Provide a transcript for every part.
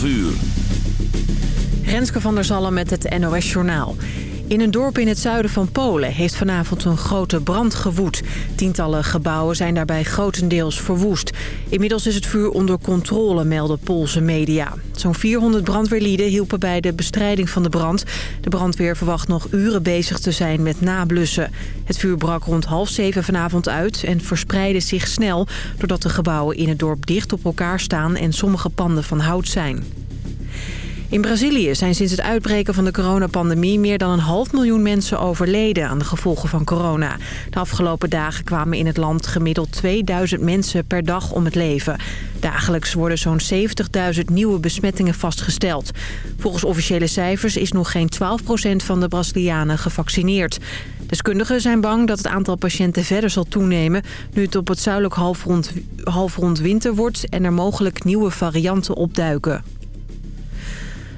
12 uur. Renske van der Zallen met het NOS Journaal. In een dorp in het zuiden van Polen heeft vanavond een grote brand gewoed. Tientallen gebouwen zijn daarbij grotendeels verwoest. Inmiddels is het vuur onder controle, melden Poolse media. Zo'n 400 brandweerlieden hielpen bij de bestrijding van de brand. De brandweer verwacht nog uren bezig te zijn met nablussen. Het vuur brak rond half zeven vanavond uit en verspreidde zich snel... doordat de gebouwen in het dorp dicht op elkaar staan en sommige panden van hout zijn. In Brazilië zijn sinds het uitbreken van de coronapandemie... meer dan een half miljoen mensen overleden aan de gevolgen van corona. De afgelopen dagen kwamen in het land gemiddeld 2000 mensen per dag om het leven. Dagelijks worden zo'n 70.000 nieuwe besmettingen vastgesteld. Volgens officiële cijfers is nog geen 12% van de Brazilianen gevaccineerd. Deskundigen zijn bang dat het aantal patiënten verder zal toenemen... nu het op het zuidelijk halfrond, halfrond winter wordt... en er mogelijk nieuwe varianten opduiken.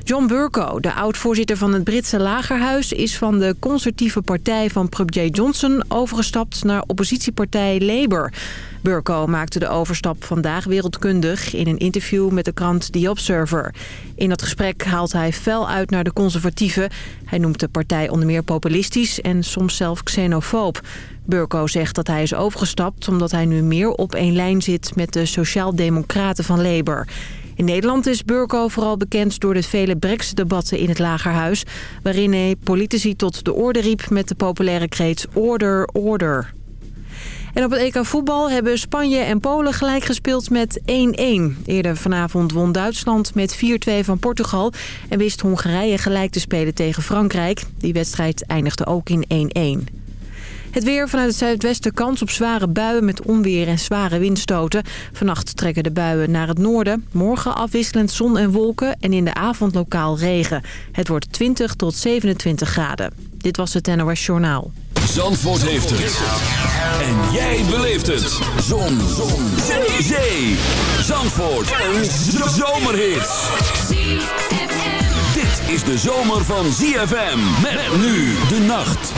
John Burko, de oud-voorzitter van het Britse lagerhuis... is van de conservatieve partij van premier Johnson overgestapt naar oppositiepartij Labour. Burko maakte de overstap vandaag wereldkundig in een interview met de krant The Observer. In dat gesprek haalt hij fel uit naar de conservatieven. Hij noemt de partij onder meer populistisch en soms zelf xenofoob. Burko zegt dat hij is overgestapt omdat hij nu meer op één lijn zit met de sociaal-democraten van Labour. In Nederland is Burko vooral bekend door de vele brexit-debatten in het Lagerhuis... waarin hij politici tot de orde riep met de populaire kreet Order, Order. En op het EK voetbal hebben Spanje en Polen gelijk gespeeld met 1-1. Eerder vanavond won Duitsland met 4-2 van Portugal... en wist Hongarije gelijk te spelen tegen Frankrijk. Die wedstrijd eindigde ook in 1-1. Het weer vanuit het zuidwesten kans op zware buien met onweer en zware windstoten. Vannacht trekken de buien naar het noorden. Morgen afwisselend zon en wolken en in de avond lokaal regen. Het wordt 20 tot 27 graden. Dit was het NOS Journaal. Zandvoort heeft het. En jij beleeft het. Zon. zon. Zee. Zandvoort. Een zomerhit. Dit is de zomer van ZFM. Met nu de nacht.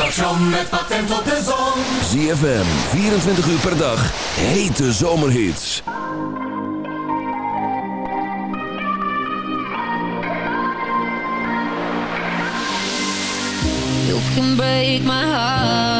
station met patent op de zon. ZFM, 24 uur per dag, hete zomerhits. You can break my heart.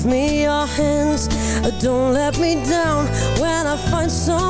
Give me your hands, don't let me down when I find someone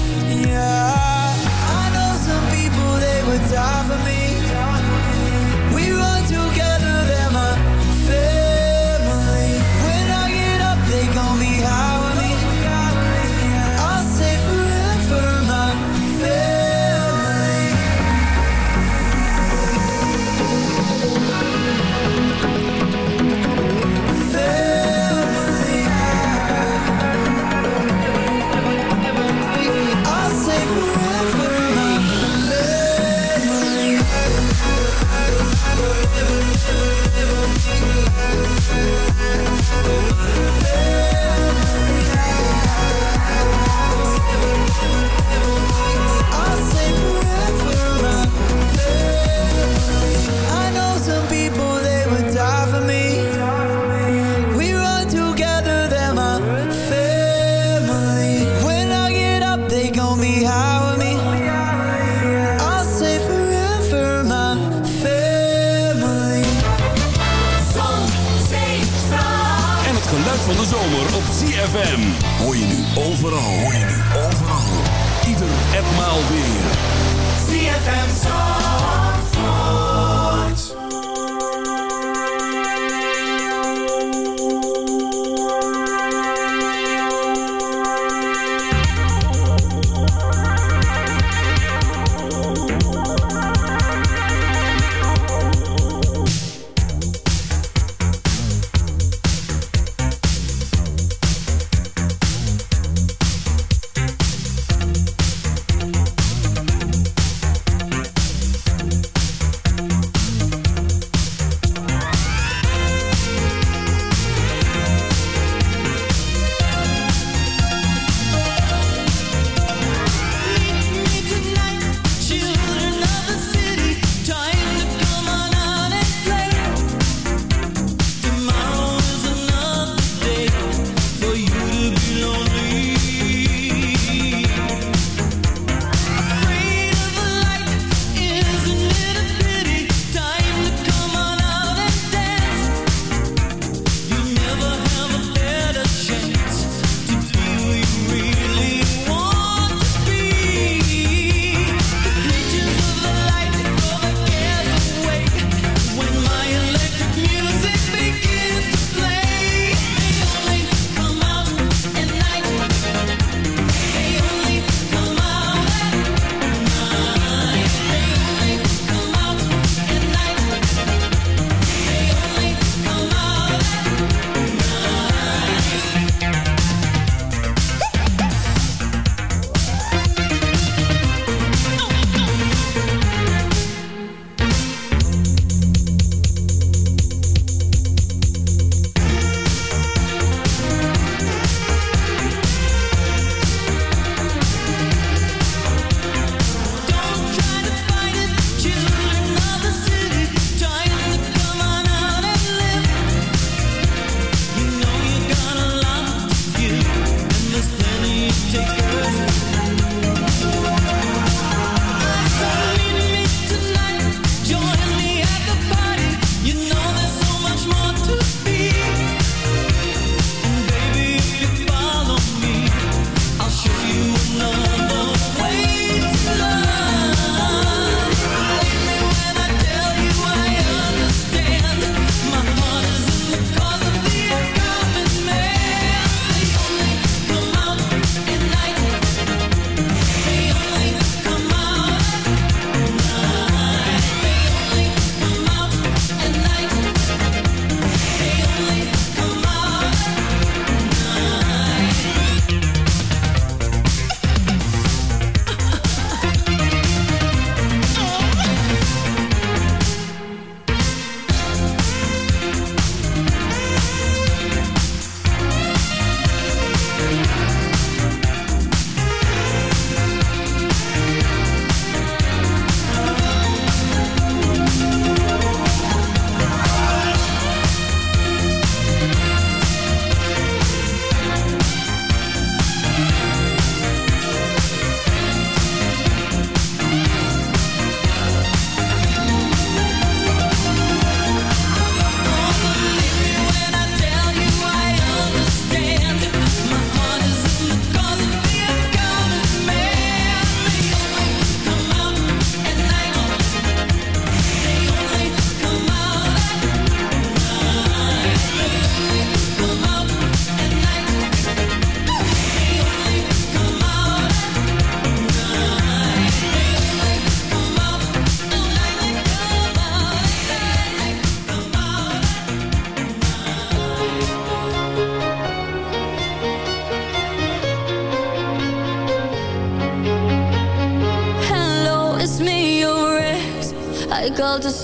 Yeah, I know some people they would die for me. Alves.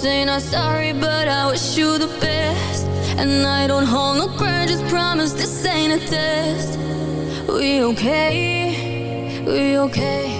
saying I'm sorry, but I wish you the best. And I don't hold no grudges, promise this ain't a test. We okay? We okay?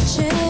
touching.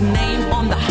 your name on the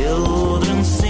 Children sing